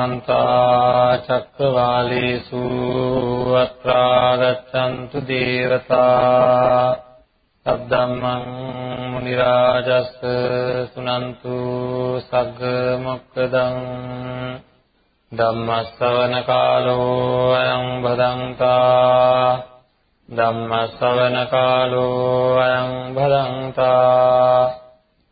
සමන්ත චක්කවාලේසු අත්‍රා ගච්ඡන්තු දේවතා සද්දම්මං මුනි රාජස් සුනන්තු සග්ග මොක්කදං ධම්මස්සවන කාලෝ අයං බදන්තා ධම්මස්සවන කාලෝ අයං බදන්තා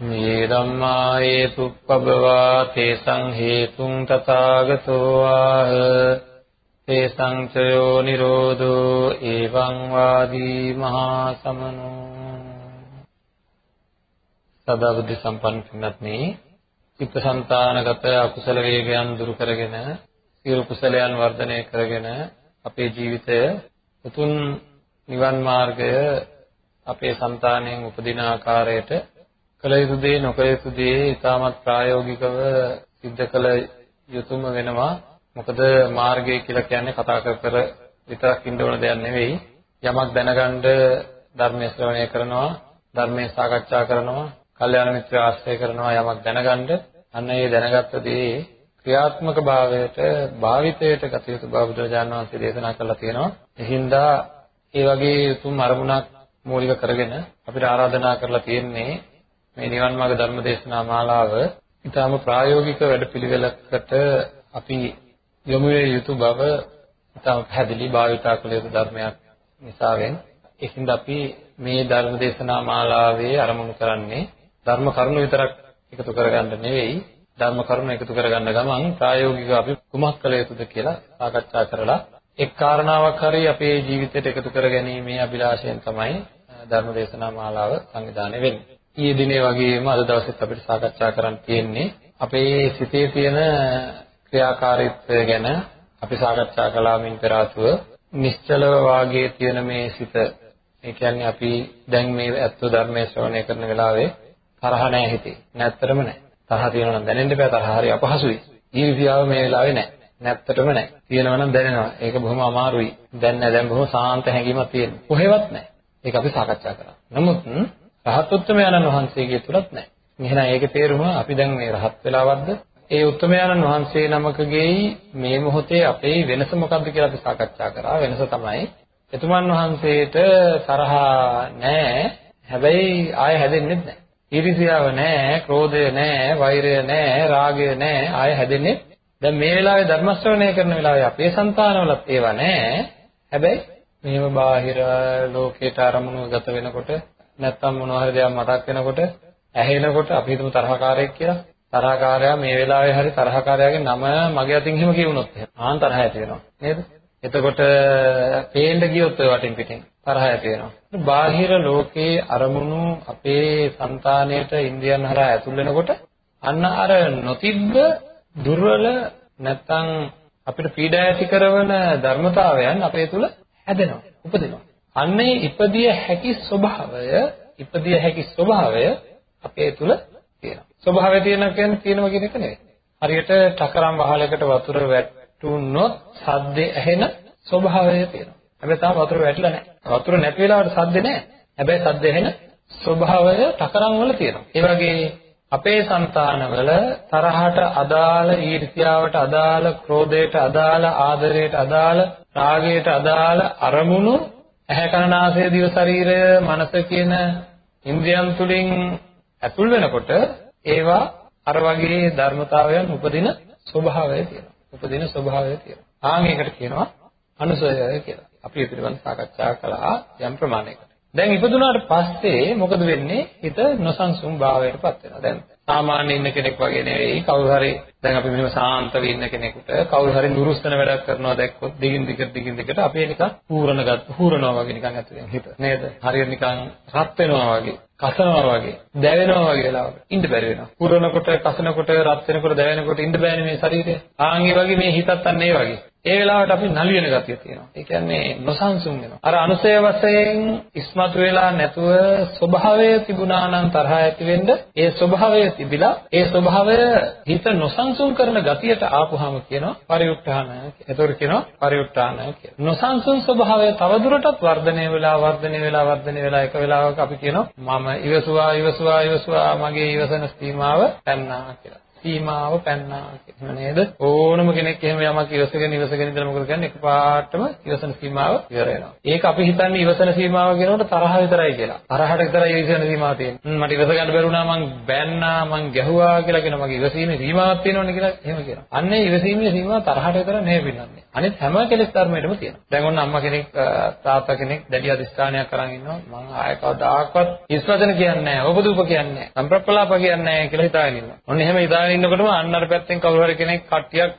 මේ ධම්මා හේතුප්පබවා තේසං හේතුං තථාගතෝ ආහ. තේසං චයෝ නිරෝධෝ එවං වාදී මහා සමනෝ සදා බුද්ධ සම්පන්න පින්වත්නි චිත්තසංතානගත අකුසල වේගයන් දුරු කරගෙන සියලු කුසලයන් වර්ධනය කරගෙන අපේ ජීවිතය උතුම් නිවන් මාර්ගය අපේ సంతාණයෙන් උපදින ආකාරයට කළ යුතු දේ නොකළ යුතු දේ ඉතාමත් ප්‍රායෝගිකව සිද්ධ කළ යුතුම වෙනවා. මොකද මාර්ගය කියලා කියන්නේ කතා කර කර විතරක් ඉන්න ඕන දෙයක් නෙවෙයි. යමක් දැනගන්න ධර්මයේ ශ්‍රවණය කරනවා, ධර්මයේ සාකච්ඡා කරනවා, කල්යාණ මිත්‍ර ආශ්‍රය කරනවා යමක් දැනගන්න. අන්න ඒ දැනගත්ත දේ ක්‍රියාත්මක භාවයට භාවිතයට ගත යුතු බව බුදුරජාණන් වහන්සේ දේශනා කළා තියෙනවා. එහින්දා ඒ වගේ උතුම් අරමුණක් මූලික කරගෙන අපිට ආරාධනා කරලා තියෙන්නේ මේ නිවන් මාර්ග ධර්ම දේශනා මාලාව ඊටාම ප්‍රායෝගික වැඩපිළිවෙලකට අපි යොමු විය යුතු බව ඊටාම පැහැදිලි භාවිතා කළ යුතු ධර්මයක් නිසාවෙන් ඒකින්ද අපි මේ ධර්ම දේශනා මාලාවේ ආරම්භ කරන්නේ ධර්ම කරුණු විතරක් එකතු කරගන්න නෙවෙයි ධර්ම කරුණු එකතු කරගන්න ගමන් ප්‍රායෝගිකව අපි කුමක් කළ යුතුද කියලා සාකච්ඡා කරලා එක් කාරණාවක් හරි අපේ ජීවිතයට එකතු කරගැනීමේ අභිලාෂයෙන් තමයි ධර්ම දේශනා මාලාව සංවිධානය වෙන්නේ. ඊයේ දිනේ වගේම අද දවසෙත් අපිට සාකච්ඡා කරන්න තියෙන්නේ අපේ සිතේ තියෙන ක්‍රියාකාරීත්වය ගැන අපි සාකච්ඡා කළා මින් පෙර ආතුව නිශ්චලව වාගේ තියෙන මේ සිත ඒ කියන්නේ අපි දැන් මේ ඇත්ත ධර්මයේ ශ්‍රවණය කරන වෙලාවේ තරහ නැහැ හිතේ. නැත්තරම නැහැ. තරහ තියෙනවා නම් දැනෙන්න බෑ තරහ හරි අපහසුයි. ඊර්ෂ්‍යාව මේ වෙලාවේ නැහැ. නැත්තටම නැහැ. තියෙනවා නම් දැනෙනවා. ඒක බොහොම අමාරුයි. දැන් නැහැ. දැන් බොහොම සාන්ත හැඟීමක් තියෙනවා. කොහෙවත් නැහැ. ඒක අපි සාකච්ඡා කරා. නමුත් රහත් උත්තමයන්න් වහන්සේගේ තුලත් නැහැ. එහෙනම් ඒකේ තේරුම අපි දැන් මේ රහත් වෙලාවක්ද? ඒ උත්තමයන්න් වහන්සේ නමකගේ මේ මොහොතේ අපේ වෙනස මොකක්ද කියලා අපි සාකච්ඡා කරා. වෙනස තමයි එතුමන් වහන්සේට තරහා නැහැ. හැබැයි ආය හැදෙන්නේ නැහැ. ඊර්ෂ්‍යාව නැහැ, ක්‍රෝධය නැහැ, වෛරය නැහැ, රාගය නැහැ. ආය හැදෙන්නේ දැන් මේ වෙලාවේ ධර්ම ශ්‍රවණය කරන වෙලාවේ අපේ సంతානවලත් ඒවා නැහැ. හැබැයි මේව බාහිර ලෝකයට අරමුණු ගත වෙනකොට නැත්තම් මොනවා හරි දෙයක් මතක් වෙනකොට ඇහෙනකොට අපි හිතමු තරහකාරයෙක් කියලා. තරහකාරයා මේ වෙලාවේ හරි තරහකාරයාගේ නම මගේ අතින් එහෙම කියවුනොත් ආන් තරහ ඇති වෙනවා. නේද? එතකොට පේන්න ගියොත් ඔය වටින් පිටින් තරහ ඇති වෙනවා. බාහිර ලෝකයේ අරමුණු අපේ సంతාණයට ඉන්ද්‍රියන් හරහා ඇතුල් වෙනකොට අන්න අර නොතිබ්බ දුර්වල නැත්තම් අපිට පීඩා ඇති කරන ධර්මතාවයන් අපේ තුල හැදෙනවා, උපදිනවා. අන්නේ ඉපදිය හැකි ස්වභාවය ඉපදිය හැකි ස්වභාවය අපේ තුල තියෙනවා. ස්වභාවය තියෙනවා කියන්නේ තියෙනවා කියන එක නෙවෙයි. හරියට ටකරම් වහලකට වතුර වැටුනොත් සද්දේ ඇහෙන ස්වභාවය තියෙනවා. හැබැයි තාම වතුර වැටිලා නැහැ. වතුර නැති වෙලාවට සද්දේ නැහැ. හැබැයි සද්ද ඇහෙන ස්වභාවය ටකරම් වල තියෙනවා. ඒ වගේ අපේ సంతානවල තරහට අදාළ ඊර්ෂ්‍යාවට අදාළ ක්‍රෝධයට අදාළ ආදරයට අදාළ රාගයට අදාළ අරමුණු ඇහැ කන නාසය දිව ශරීරය මනස කියන ඉන්ද්‍රියන් තුලින් ඇතුල් වෙනකොට ඒවා අර වගේ ධර්මතාවයන් උපදින ස්වභාවය තියෙනවා. උපදින ස්වභාවය තියෙනවා. ආන් ඒකට කියනවා අනුසය කියලා. අපි ඒ පිළිබඳව සාකච්ඡා කළා යම් ප්‍රමාණයකට. දැන් ඉපදුනාට පස්සේ මොකද වෙන්නේ? හිත නොසන්සුන් භාවයටපත් වෙනවා. දැන් සාමාන්‍ය ඉන්න කෙනෙක් වගේ නෙවෙයි කවුරු හරි දැන් අපි මෙහෙම සාන්තව ඉන්න කෙනෙකුට කවුරු හරි දුරුස්තන වැඩක් කරනවා දැක්කොත් දිගින් දිගට දිගින් දිගට අපේ නිකන් පූරණ ගත් පූරනවා වගේ නිකන් ඇතුලෙන් හිත නේද? හරියට නිකන් රත් වෙනවා වගේ. කසනවා වගේ දැවෙනවා වගේ වෙලාවක ඉන්න බැරි වෙනවා. පුරනකොට, කසනකොට, රත් වෙනකොට, දැවෙනකොට ඉන්න බෑනේ මේ ශරීරය. ආන් ඒ වගේ මේ හිතත් අන්න ඒ වගේ. ඒ වෙලාවට අපි නලියන ගතිය තියෙනවා. ඒ කියන්නේ නොසන්සුන් වෙනවා. අර අනුසය වශයෙන් ඉස්මතු වෙලා නැතුව ස්වභාවය තිබුණා නම් තරහ ඇති වෙන්න ඒ ස්වභාවය තිබිලා ඒ ස්වභාවය හිත නොසන්සුන් කරන ගතියට ආපුහම කියනවා පරිඋත්ථාන කියලා. ඒතකොට කියනවා පරිඋත්ථාන කියලා. නොසන්සුන් ස්වභාවය තවදුරටත් වර්ධනය වෙලා වර්ධනය වෙලා වර්ධනය වෙලා එක වෙලාවක අපි කියනවා මම ඉවසුවා ඉවසුවා ඉවසුවා මගේ ඉවසන සීමාව පැන්නා කියලා. සීමාව පැන්නා කියන නේද? ඕනම කෙනෙක් එහෙම යමක් ඉවසගෙන ඉවසගෙන ඉඳලා මොකද කරන්නේ? එකපාරටම ඉවසන සීමාව ඉවර වෙනවා. ඒක අපි හිතන්නේ ඉවසන සීමාව කියනකොට තරහ විතරයි කියලා. තරහට විතරයි ඉවසන සීමාව තියෙන්නේ. මට ඉවස ගන්න බැරුණා මං බැන්නා මං ගැහුවා කියලා කියන මගේ ඉවසීමේ සීමාවක් තියෙනවනේ කියලා එහෙම කියනවා. අන්නේ ඉවසීමේ සීමාව තරහට විතර නෙවෙයි පින්නන්නේ. අනිත් හැම කෙලෙස් ධර්මයකටම තියෙනවා. දැන් ඔන්න අම්මා කෙනෙක් තාත්තා කෙනෙක් දැඩි අධිෂ්ඨානයක් කරන් ඉන්නවා. මං ආයෙ කවදාකවත් ඉස්වචන කියන්නේ නැහැ. ඔබදූප කියන්නේ නැහැ. සම්ප්‍රප්පලාප කියන්නේ නැහැ කියලා හිතාගෙන ඉන්නවා. ඔන්න එහෙම හිතාගෙන ඉන්නකොටම අන්න අර පැත්තෙන් කවුරු හරි කෙනෙක් කට්ටියක්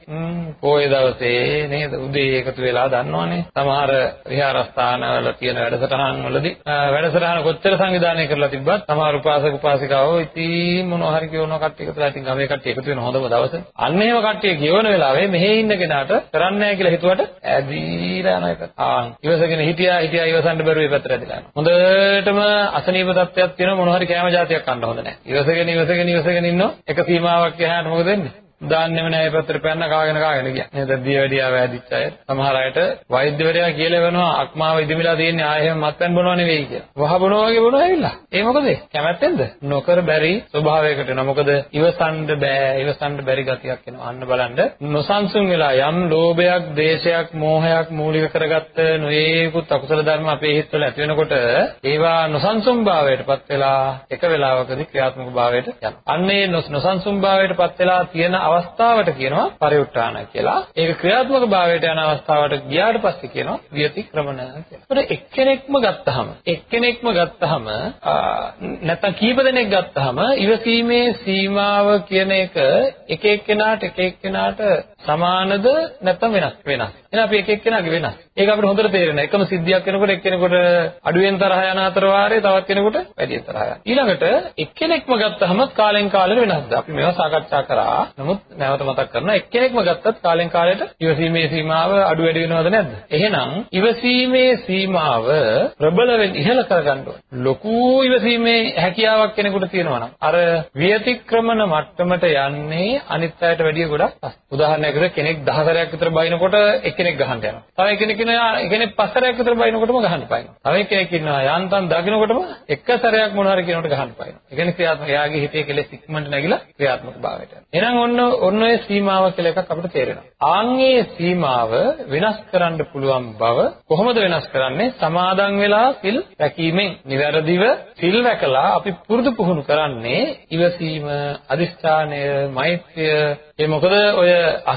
පොයේ දවසේ නේද? උදේ එකතු වෙලා දන්නවනේ. සමහර විහාරස්ථානවල තියෙන වැඩසටහන් වලදී වැඩසටහන කොච්චර සංවිධානය කරලා තිබ්බත් සමහර උපාසක උපාසිකාවෝ ඉතින් මොනවා හරි කියනවා කට්ටිය එකතුලා ඉතින් ගමේ කට්ටිය එකතු වෙන හොඳම දවස. අන්න එහෙම කට්ටිය කියවන වෙලාවේ මෙහෙ ඉන්න කෙනාට කරන්නේ නැහැ කියලා හිතුවට ඇදීලා යන එක ආන් ඉවසගෙන හිටියා හිටියා ඉවසන්න බැරුව ඒ පැත්තට ඇදලා යනවා. හොඳටම අසනීප තත්ත්වයක් තියෙනවා මොනවා හරි කැම જાතියක් කන්න හොඳ නැහැ. ඉවසගෙන ඉවසගෙන ඉවසගෙන ඉන්නෝ එක සීමාවක් එහාට මොකද වෙන්නේ? දාන්නෙම නෑ පැත්තට පැන්න කාගෙන කාගෙන ගියා. නේද? දියවැඩියා වැදිච්ච අය. සමහර අයට වෛද්‍යවරයා කියලා වෙනවා අක්මාව ඉදිමිලා තියෙන්නේ ආයෙ හැම මත්පැන් බොනවා නෙවෙයි කියලා. වහ බොනවා වගේ බොනවා ඇවිල්ලා. ඒ මොකද? කැමැත්තෙන්ද? නොකර බැරි ස්වභාවයකට එනවා. මොකද ඉවසන්න බෑ. ඉවසන්න බැරි ගතියක් එනවා. අන්න බලන්න නොසන්සුන් වෙලා යම් ලෝභයක්, දේශයක්, මෝහයක් මූලික කරගත්ත නොයේකුත් අකුසල ධර්ම අපේ හිතවල ඇති වෙනකොට ඒවා නොසන්සුන් භාවයටපත් වෙලා එක වෙලාවකදී ක්‍රියාත්මක භාවයට යනවා. අන්නේ නොසන්සුන් භාවයටපත් වෙලා තියෙන අවස්ථාවට කියනවා පරිඋත්ථාන කියලා. ඒක ක්‍රියාත්මක භාවයට යන අවස්ථාවට ගියාට පස්සේ කියනවා විතික්‍රමණ කියලා. ඒකට එක්කෙනෙක්ම ගත්තහම එක්කෙනෙක්ම ගත්තහම නැත්නම් කීප දෙනෙක් ගත්තහම ඉවසීමේ සීමාව කියන එක එක එක්කෙනාට එක එක්කෙනාට සමානද නැත්නම් වෙනස් වෙනස්. එහෙනම් අපි එක එක්කෙනාගේ වෙනස්. ඒක අපිට හොඳට තේරෙනවා. එකම සිද්ධියක් වෙනකොට එක්කෙනෙකුට අඩුවෙන් තරහ යන අතර වාරේ තවත් කෙනෙකුට වැඩියෙන් තරහ යනවා. ඊළඟට එක්කෙනෙක්ම ගත්තහම කාලෙන් කාලෙට වෙනස්ද? අපි මේවා සාකච්ඡා කරා. නමුත් නැවත මතක් කරනවා එක්කෙනෙක්ම ගත්තත් කාලෙන් කාලයට ඉවසීමේ සීමාව අඩු වැඩි වෙනවද නැද්ද? එහෙනම් ඉවසීමේ සීමාව ප්‍රබල වෙන්න ඉහළ කරගන්න ඕනේ. ලොකු ඉවසීමේ හැකියාවක් කෙනෙකුට තියෙනවා නම් අර විතික්‍රමන මට්ටමට යන්නේ අනිත් අයට වැඩිය ගොඩක් උදාහරණයක් විදිහට කෙනෙක් 10 සැරයක් විතර බයිනකොට එක්කෙනෙක් ගහන්න යනවා. තව කෙනෙක් ඉන්නවා කෙනෙක් 5 සැරයක් විතර බයිනකොටම ගහන්න පයින්නවා. තව කෙනෙක් ඉන්නවා යාන්තම් දකින්නකොටම එක සැරයක් මොන හරි කෙනෙකුට ගහන්න පයින්නවා. ඒ කියන්නේ ක්‍රියාත්මක එයාගේ හිතේ කෙලෙස් ඉක්මනට නැగిලා ක්‍රියාත්මක භාවයට යනවා. එහෙනම් ඔන්න ඔන්න ඔය සීමාව කියලා එකක් අපිට තේරෙනවා. ආන්ගේ සීමාව වෙනස් කරන්න පුළුවන් බව කොහොමද වෙනස් කරන්නේ? සමාදන් වෙලා සිල් රැකීමෙන්. නිවැරදිව සිල් රැකලා අපි පුරුදු පුහුණු කරන්නේ ඉවසීම, අදිස්ථානය, මෛත්‍රිය. ඒ මොකද ඔය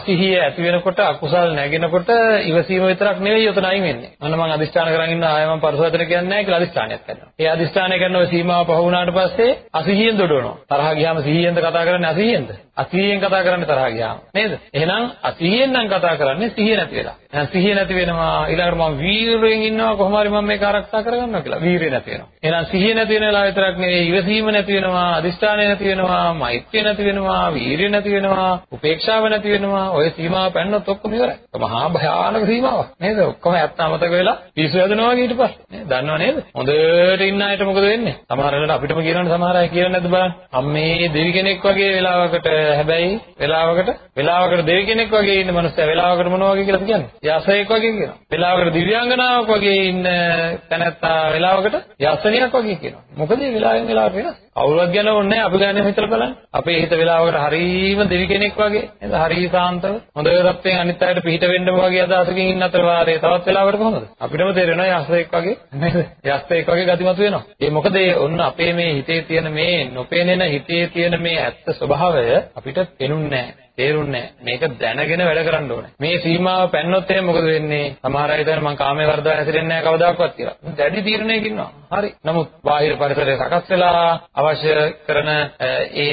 අසිහිය ඇති වෙනකොට අකුසල් නැගෙනකොට ඉවසීම විතරක් නෙවෙයි උතන අයින් වෙන්නේ. අන්න මම අදිස්ථාන කරන් ඉන්න ආයෙ මම පරිසවතන කියන්නේ නැහැ කියලා අදිස්ථානයක් කරනවා. ඒ අදිස්ථානය කරන ඔය සීමාව පහ වුණාට පස්සේ අසිහියෙන් දොඩවනවා. තරහ ගියාම සිහියෙන්ද කතා කරන්නේ අසිහියෙන්ද? අසිහියෙන් කතා කරන්නේ තරහ ගියාම. නේද? එහෙනම් අසිහියෙන් නම් කතා කරන්නේ සිහිය නැති වෙලා. එහෙනම් සිහිය නැති වෙනවා ඊළඟට මම වීරයෙන් ඉන්නවා කොහොම හරි මම මේක ආරක්ෂා කරගන්නවා කියලා. වීරිය නැති වෙනවා. එහෙනම් සිහිය නැති වෙන වෙලාව විතරක් නෙවෙයි ඉවසීම නැති වෙනවා, අදිස්ථානය නැති වෙනවා, මෛත්‍රිය නැති වෙනවා, වීරිය නැති වෙනවා, උපේක්ෂාව නැති වෙනවා. ඔය සීමාව පැන්නොත් ඔක්කොම ඉවරයි. මහා භයානක සීමාවක් නේද? ඔක්කොම ඇත්ත අමතක වෙලා පිස්සු හැදෙනවා වගේ ඊට පස්සේ. නේද? දන්නව නේද? හොඳට ඉන්න අයට මොකද වෙන්නේ? සමහර වෙලාවට අපිටම කියනවනේ සමහර අය කියලා නැද්ද බලන්න. අම්මේ දෙවි කෙනෙක් වගේ වෙලාවකට හැබැයි වෙලාවකට වෙලාවකට දෙවි කෙනෙක් වගේ ඉන්න මනුස්සයා වෙලාවකට මොනවා වගේ කියලාද කියන්නේ? යසයෙක් වගේ කියනවා. වෙලාවකට දිව්‍යාංගනාවක් වගේ ඉන්න තැනැත්තා වෙලාවකට යසනියක් වගේ කියනවා. මොකද මේ වෙලාවෙන් වෙලාවට වෙනස්. කවුරුවත් ගැන ඕනේ නැහැ අපි ගැන හිතලා බලන්න. අපේ හිත වෙලාවකට හරීම දෙවි කෙනෙක් වගේ නේද? හරී සාන්තව හොඳ තත්ත්වයෙන් අනිත් අයට පිට වෙන්නම වගේ අදහසකින් ඉන්න අතර වාරේ තවත් වෙලාවකට කොහොමද? අපිටම තේරෙනවා යස්සෙක් වගේ නේද? යස්සෙක් වගේ ගතිමත් වෙනවා. ඒ මොකද ඒ ඔන්න අපේ මේ හිතේ තියෙන මේ නොපෙනෙන හිතේ තියෙන මේ ඇත්ත ස්වභාවය අපිට පෙනුන්නේ නැහැ. තේරුන්නේ මේක දැනගෙන වැඩ කරන්න ඕනේ. මේ සීමාව පැන්නොත් එහෙනම් මොකද වෙන්නේ? සමහර අය හිතන්නේ මං කාමයේ වර්ධව හැසිරෙන්නේ නැහැ කවදාකවත් කියලා. දැඩි තීරණයක ඉන්නවා. හරි. නමුත් බාහිර පරිසරය සකස් වෙලා අවශ්‍ය කරන ඒ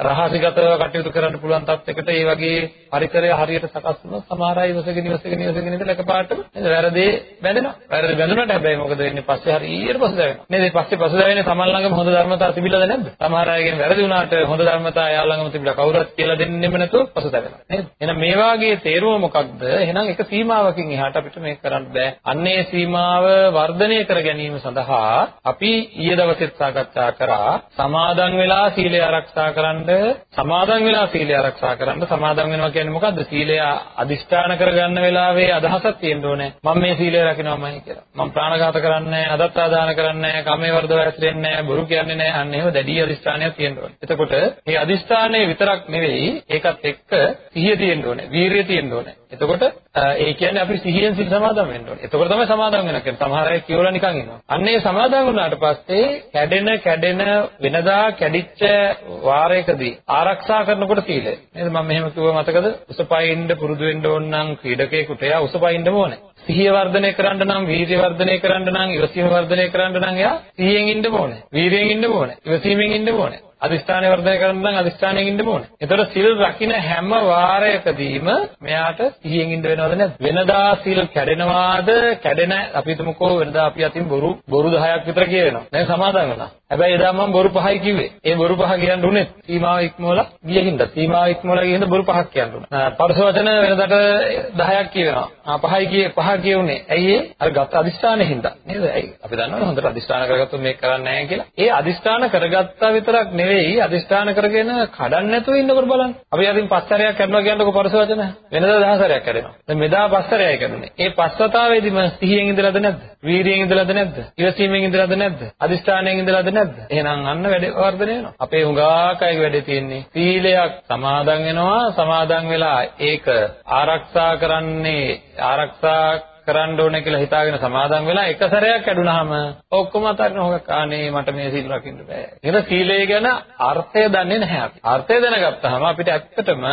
රහසිගතව කටයුතු කරන්න පුළුවන් තත්යකට ඒ වගේ පරිසරය හරියට සකස් වුණොත් සමහර අය ඉවසගෙන ඉවසගෙන ඉවසගෙන ඉඳලා එකපාරට නේද වැරදි බැඳෙනවා. වැරදි බැඳුනට හැබැයි මොකද වෙන්නේ? පස්සේ හරියට පසුදැවෙනවා. නේද? පස්සේ පසුදැවෙන්නේ තමන් ළඟම හොඳ ධර්මතා තිබිලාද නැද්ද? සමහර අයගෙන් වැරදි වුණාට හොඳ ධර්මතා එයා ළඟම තිබිලා කවුරුත් කියලා දෙන්නෙම නැතුව පසුතැවෙනවා. නේද? එහෙනම් මේ වාගේ තේරුම මොකක්ද? එහෙනම් එක සීමාවකින් එහාට අපිට මේක කරන්න බෑ. අන්නේ සීමාව වර්ධනය කර ගැනීම සඳහා අපි ඊයේ දවසෙත් සාකච්ඡා කරා සමාදන් වෙලා සීලය ආරක්ෂා කරන්න සමාදන් වෙලා සීලය ආරක්ෂා කරන්න සමාදන් වෙනවා කියන්නේ මොකද්ද? සීලය අදිෂ්ඨාන කරගන්න වෙලාවේ අදහසක් තියෙන්න ඕනේ. මම මේ සීලය රකින්නමයි කියලා. මම ප්‍රාණඝාත කරන්නේ නැහැ, අදත්තාදාන කරන්නේ නැහැ, කාමයේ වර්ධව හැසිරෙන්නේ නැහැ, බොරු කියන්නේ නැහැ. අන්න එහෙම දැඩි අදිෂ්ඨානයක් තියෙන්න ඕනේ. එතකොට මේ අදිෂ්ඨානයේ විතරක් නෙවෙයි ඒකත් එක්ක සිහිය තියෙන්න ඕනේ, වීරිය තියෙන්න ඕනේ. එතකොට ඒ කියන්නේ අපි සිහියෙන් සිත සමාදම් වෙන්න ඕනේ. එතකොට තමයි සමාදම් වෙනවා කියන්නේ. සමහර අය කියවලා නිකන් ඉන්නවා. අන්න ඒ සමාදම් වුණාට පස්සේ කැඩෙන කැඩෙන වෙනදා කැඩිච්ච වාරයකදී ආරක්ෂා කරනකොට සීලය. නේද? මම මෙහෙම කිව්ව මතකද? උසපයින්ද පුරුදු වෙන්න ඕන නම් ක්‍රීඩකයෙකුට එයා උසපයින්දම ඕනේ. සිහිය වර්ධනය කරන්න නම් වීර්ය වර්ධනය කරන්න නම් ඉවසීම වර්ධනය කරන්න නම් එයා සිහියෙන් ඉන්න ඕනේ. වීර්යයෙන් ඉන්න ඕනේ. ඉවසීමෙන් ඉන්න ඕනේ. අදිස්ථානය වර්ධනය කරන්න නම් අදිස්ථානයෙන් ඉන්න ඕනේ. එතකොට සිල් රකින්න හැම වාරයකදීම මෙයාට සිහියෙන් ඉන්න වෙනවද නැද්ද? වෙනදා සිල් කැඩෙනවාද? කැඩෙන අපි හිතමුකෝ වෙනදා අපි අතින් බොරු බොරු 10ක් විතර කියවෙනවා. දැන් සමාදන් වෙනවා. හැබැයි එදා මම බොරු පහයි කිව්වේ. ඒ බොරු පහ කියන්න උනේ සීමාව ඉක්මවලා ගියකින්ද. සීමාව ඉක්මවලා ගියකින්ද බොරු පහක් කියන්න උනා. පරස වචන වෙනදාට 10ක් කියවෙනවා. ආ පහයි කියේ පහ කියුනේ. ඇයි ඒ? අර ගත්ත අදිස්ථානෙ හින්දා. නේද? ඇයි? අපි දන්නවනේ හොඳට අදිස්ථාන කරගත්තොත් මේක කරන්නේ නැහැ කියලා. ඒ අදිස්ථාන කරගත්තා විතරක් නෙවෙයි අදිස්ථාන කරගෙන කඩන්න නැතුව ඉන්නකොට බලන්න. අපි අදින් පස්තරයක් කරනවා කියනකොට පරස වචන වෙනදා දහසරයක් කරනවා. දැන් මෙදා පස්තරයයි කරන්නේ. ඒ පස්වතාවේදීම සිහියෙන් ඉඳලාද නැද්ද? වීරියෙන් ඉඳලාද නැද්ද? ඉවසීමෙන් ඉඳලාද නැද්ද? අදිස්ථානයෙන් ඉඳලාද නැද්ද? එහෙනම් අන්න වැඩ වර්ධනය වෙනවා. අපේ හුඟක් අයගේ වැඩේ තියෙන්නේ සීලයක් සමාදන් වෙනවා සමාදන් වෙලා ඒක ආරක්ෂා කරන්නේ ආරක්ෂා කරන්න ඕනේ කියලා හිතාගෙන සමාදන් වෙලා එක සැරයක් ඇඩුනහම ඔක්කොම අතාරින හොගක් ආනේ මට මේ සීල් රකින්න බෑ. ඒක සීලය ගැන අර්ථය දන්නේ නැහැ අපි. අර්ථය දැනගත්තාම අපිට ඇත්තටම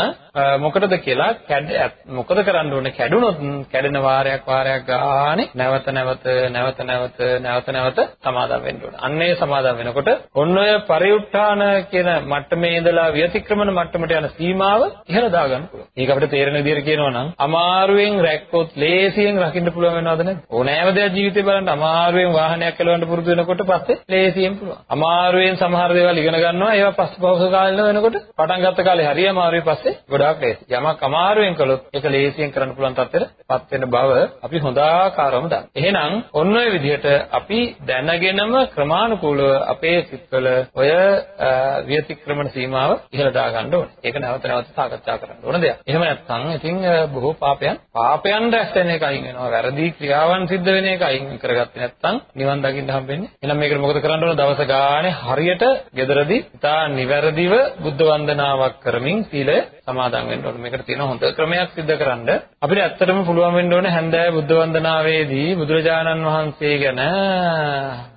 මොකටද කියලා කැඩ මොකද කරන්න ඕනේ කැඩුනොත් කැඩෙන වාරයක් වාරයක් ගානේ නැවත නැවත නැවත නැවත නැවත නැවත සමාදන් වෙන්න ඕනේ. අන්නේ සමාදන් වෙනකොට ඔන්න ඔය පරිඋත්ථාන කියන මට්ටමේ ඉඳලා ව්‍යතික්‍රමන මට්ටමට යන සීමාව ඉහළ දා ගන්න පුළුවන්. ඒක අපිට තේරෙන විදිහට කියනවා නම් අමාරුවෙන් රැක්කොත් ලේසියෙන් රකින්න දකින්න පුළුවන් වෙනවද නැද්ද? ඕනෑම දෙයක් ජීවිතේ බලන්න අමාරුවෙන් වාහනයක් කෙලවන්න පුරුදු වෙනකොට පස්සේ ලේසියෙන් පුළුවන්. අමාරුවෙන් සමහර දේවල් ඉගෙන ගන්නවා ඒවා පස්සේ පහසු කාලෙ වෙනකොට පටන් ගත්ත කාලේ හරිය අමාරුයි පස්සේ ගොඩාක් ලේසි. යමක් අමාරුවෙන් කළොත් ඒක ලේසියෙන් කරන්න පුළුවන් තත්ත්වෙටපත් වෙන බව අපි හොඳාකාරවම දන්නවා. එහෙනම් ඔන්න ඔය විදිහට අපි දැනගෙනම ක්‍රමානුකූලව අපේ සිත්වල ඔය ව්‍යතික්‍රමණ සීමාව ඉහළ දා ගන්න ඕනේ. ඒක නැවත නැවත සාකච්ඡා කරන්න ඕන දෙයක්. එහෙම නැත්නම් ඉතින් බොහෝ පාපයන් පාපයන් රැස් වෙන එකයින් වෙනවා. වැරදි ක්‍රියාවන් සිද්ධ වෙන එක අයින් කරගත්තේ නැත්නම් නිවන් දකින්න හම්බෙන්නේ. එහෙනම් මේකට මොකද කරන්න ඕන? දවස ගානේ හරියට gederදී ඉතා නිවැරදිව බුද්ධ වන්දනාවක් කරමින් සීලය සමාදන් වෙන්න ඕන. මේකට තියෙන හොඳ ක්‍රමයක් සිද්ධ කරන්න. අපිට ඇත්තටම පුළුවන් වෙන්න ඕනේ හැන්දෑව බුද්ධ වන්දනාවේදී බුදුරජාණන් වහන්සේ ගැන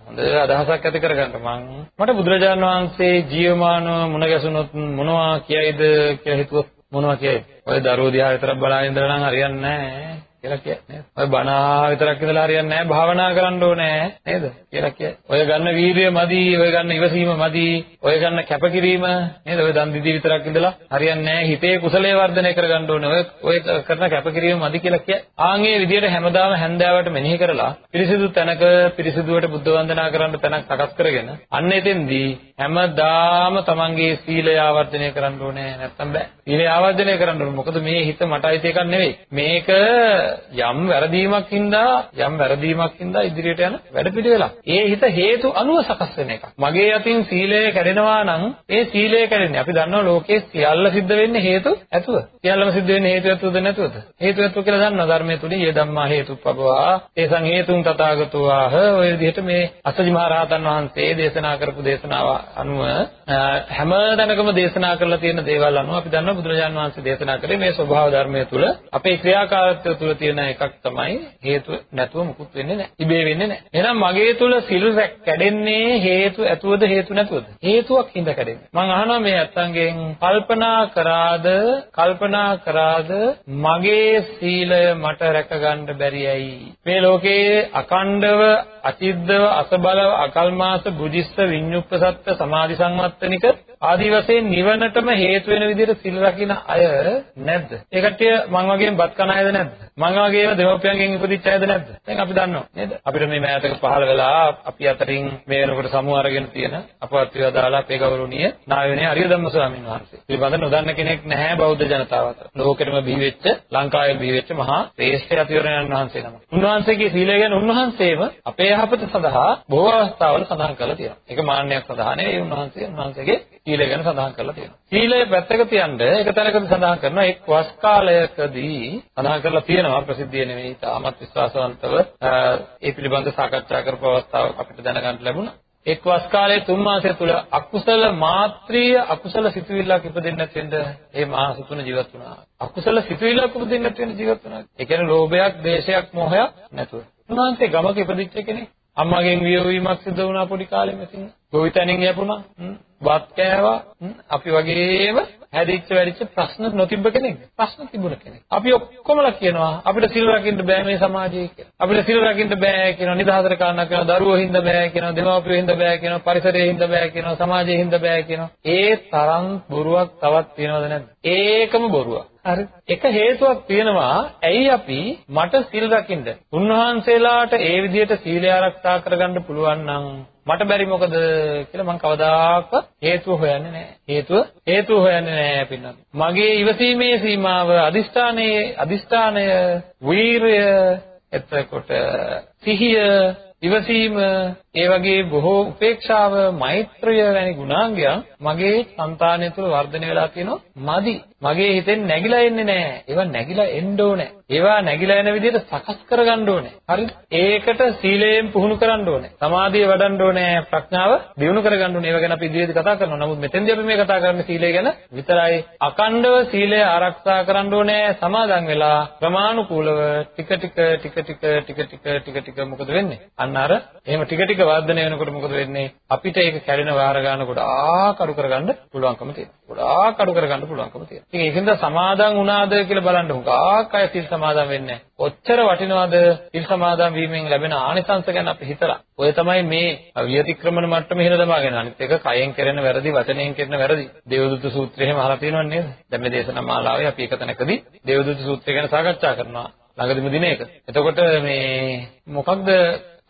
හොඳ අදහසක් ඇති කරගන්න මං මට බුදුරජාණන් වහන්සේ ජීවමානව මුණ ගැසුනොත් මොනවා කියයිද කියලා හිතුවොත් මොනවා කියයිද? ඔය දරුවෝ දිහා විතරක් බලාගෙන ඉඳලා නම් හරියන්නේ නැහැ. කියලා කියන්නේ. ඔය බණ විතරක් ඉඳලා හරියන්නේ නැහැ භාවනා කරන්න ඕනේ නේද? කියලා කියන්නේ. ඔය ගන්න වීරිය මදි, ඔය ගන්න ඉවසීම මදි, ඔය ගන්න කැපකිරීම නේද? ඔය දන් දීදී විතරක් ඉඳලා හරියන්නේ නැහැ. හිතේ කුසලයේ වර්ධනය කරගන්න ඕනේ. ඔය ඔය කරන කැපකිරීම මදි කියලා කිය. ආන්ගේ විදියට හැමදාම හැන්දෑවට මෙනෙහි කරලා පිරිසිදු තැනක පිරිසිදුවට බුද්ධ වන්දනා කරන්න තැනක් සකස් කරගෙන අන්න එතෙන්දී හැමදාම තමන්ගේ සීලය ආවර්ජනය කරන්න ඕනේ නැත්තම් බෑ. සීලය ආවර්ජනය කරන්න ඕනේ. මොකද මේ හිත මට අයිති එකක් නෙවෙයි. මේක යම් වැරදීමක් හින්දා යම් වැරදීමක් හින්දා ඉදිරියට යන වැඩපිළිවෙලක්. ඒ හිත හේතු අනුව සකස් වෙන එකක්. මගේ අතින් සීලය කැඩෙනවා නම් ඒ සීලය කැඩෙන්නේ. අපි දන්නවා ලෝකේ සියල්ල සිද්ධ වෙන්නේ හේතු ඇතුව. සියල්ලම සිද්ධ වෙන්නේ හේතු ඇතුවද නැතුවද? හේතු ඇතුව කියලා දන්නවා ධර්මයේ තුලින් යේ ධම්මා හේතුප්පවවා. ඒසං හේතුන් තථාගතෝ ආහ ඔය විදිහට මේ අසජි මහ රහතන් වහන්සේ දේශනා කරපු දේශනාව අනුව හැම තැනකම දේශනා කරලා තියෙන දේවල් අනුව අපි දන්නවා බුදුරජාන් වහන්සේ දේශනා කරේ මේ ස්වභාව ධර්මයේ තුල අපේ ක්‍රියාකාරීත්වය තුල තියෙන එකක් තමයි හේතු නැතුව මුකුත් වෙන්නේ නැහැ. ඉබේ වෙන්නේ නැහැ. එහෙනම් මගේ තුල සිල් කැඩෙන්නේ හේතු ඇතුවද හේතු නැතුවද? හේතුවක් හින්දා කැඩෙන්නේ. මම අහනවා මේ අත්තන්ගෙන් කල්පනා කරාද කල්පනා කරාද මගේ සීලය මට රැකගන්න බැරි ඇයි? මේ ලෝකයේ අකණ්ඩව අචිද්දව අසබලව අකල්මාස බුද්ධිස්ස විඤ්ඤුක්ත සත්ත්ව සමාධි තාත්තනික ආදී වශයෙන් නිවනටම හේතු වෙන විදිහට සිල් රකින්න අය නැද්ද? ඒ කට්ටිය මං වගේම බත් කන අයද නැද්ද? මං වගේම දෙමව්පියන්ගෙන් ඉපදිච්ච අයද නැද්ද? දැන් අපි දන්නවා නේද? අපිට මේ මෑතක පහළ වෙලා අපි අතරින් මේ වෙනකොට සමු අරගෙන තියෙන අපවත් වේවා දාලා අපේ ගෞරවනීය නායකනේ අරියදම්ම ස්වාමීන් වහන්සේ. පිළිබඳ නොදන්න කෙනෙක් නැහැ බෞද්ධ ජනතාව අතර. ලෝකෙටම බිහි වෙච්ච ලංකාවේ බිහි වෙච්ච මහා ශ්‍රේෂ්ඨ අතිවරයන් වහන්සේ නම. උන්වහන්සේගේ සීලය ගැන උන්වහන්සේම අපේ යහපත සඳහා බොහෝ අවස්ථාවල සඳහන් කරලා තියෙනවා. ඒක මාන්නයක් සඳහා නෙවෙයි උන්වහන්සේ උන්වහන්සේගේ සීලය ගැන සඳහන් කරලා තියෙනවා. සීලය පැත්තක තියන්න එක තැනකදී සඳහන් කරනවා එක් වස් කාලයකදී සඳහන් කරලා තියෙනවා ප්‍රසිද්ධිය නෙවෙයි තාමත් විශ්වාසවන්තව ඒ පිළිබඳ සාකච්ඡා කරපු අවස්ථාවක් අපිට දැනගන්න ලැබුණා. එක් වස් කාලයේ තුන් මාසය තුල අකුසල මාත්‍රීය අකුසල සිතුවිල්ලක් ඉපදෙන්නේ නැතිවෙන්ද ඒ මාස තුන ජීවත් වුණා. අකුසල සිතුවිල්ලක් ඉපදෙන්නේ නැතිවෙන්න ජීවත් වුණා. ඒ කියන්නේ ලෝභයක්, ද්වේෂයක්, මොහයක් නැතුව. උන්වහන්සේ ගමක ඉපදිච්ච කෙනෙක්. අම්මගෙන් වියවීමක් සිදු වුණා පොඩි කාලෙම ඉතින්. ගොවිතැනින් යපුණා. වත් කෑවා. අපි වගේම හැදිච්ච වැඩිච්ච ප්‍රශ්න නොතිබ්බ කෙනෙක්. ප්‍රශ්න තිබුණ කෙනෙක්. අපි ඔක්කොමලා කියනවා අපිට සිල් රකින්න බෑ මේ සමාජයේ කියලා. අපිට සිල් රකින්න බෑ කියනවා නිදහසට කාරණා කරනවා දරුවෝ හින්දා බෑ කියනවා දෙමව්පියෝ හින්දා බෑ කියනවා පරිසරයේ හින්දා බෑ කියනවා සමාජයේ හින්දා බෑ කියනවා. ඒ තරම් බොරුවක් තවත් තියෙනවද නැද්ද? ඒකම බොරුවක්. හරි. එක හේතුවක් තියෙනවා ඇයි අපි මට සිල් රකින්න. උන්වහන්සේලාට ඒ විදිහට සීලය ආරක්ෂා කරගන්න පුළුවන් නම් මට බැරි මොකද කියලා මම කවදාකවත් හේතුව හොයන්නේ නැහැ. හේතුව හේතුව හොයන්නේ නැහැ පින්නත්. මගේ ඉවසීමේ සීමාව අදිෂ්ඨානයේ අදිෂ්ඨානය වීරය එතකොට සිහිය ඉවසීම ඒ වගේ බොහෝ උපේක්ෂාව, මෛත්‍රිය වැනි ගුණාංගයන් මගේ సంతානය තුළ වර්ධනය වෙලා තියෙනවා. මදි. මගේ හිතෙන් නැగిලා එන්නේ නැහැ. ඒවා නැగిලා එන්න ඕනේ. ඒවා නැగిලා එන විදිහට සකස් කරගන්න ඕනේ. හරිද? ඒකට සීලයෙන් පුහුණු කරන්න ඕනේ. සමාධිය වඩන්න ඕනේ. ප්‍රඥාව දියුණු කරගන්න ඕනේ. ඒවා ගැන අපි ඉදිරියේදී කතා කරනවා. නමුත් මෙතෙන්දී අපි මේ කතා කරන්නේ සීලය ගැන විතරයි. අකණ්ඩව සීලය ආරක්ෂා කරන්න ඕනේ. සමාදන් වෙලා ප්‍රමාණිකූලව ටික ටික ටික ටික ටික ටික ටික ටික මොකද වෙන්නේ? අන්න අර එහෙම ටික ටික වර්ධනය වෙනකොට මොකද වෙන්නේ? අපිට ඒක කැඩෙන වාර ගන්න ගොඩාක් අඩු කරගන්න පුළුවන්කම තියෙනවා. ගොඩාක් අඩු කරගන්න පුළුවන්කම තියෙනවා. ඉතින් ඒකෙන්ද සමාදන් වුණාද කියලා බලන්න හුඟක් අය සිල් සමාදන් වෙන්නේ ඔච්චර වටිනවද සිල් සමාදන් වීමෙන් ලැබෙන ආනිසංස ගැන අපි හිතලා. ඔය තමයි මේ විතික්‍රමන මට්ටම ඉහළ දමාගෙන අනිත් එක කයෙන් කරන වැරදි වචනයෙන් කරන වැරදි. දේවදූත සූත්‍රය එහෙම අහලා තියෙනව නේද? දැන් මේ දේශනා මාලාවේ අපි එක තැනකදී දේවදූත සූත්‍රය ගැන සාකච්ඡා කරනවා ළඟදිම දිනයක. එතකොට මේ මොකක්ද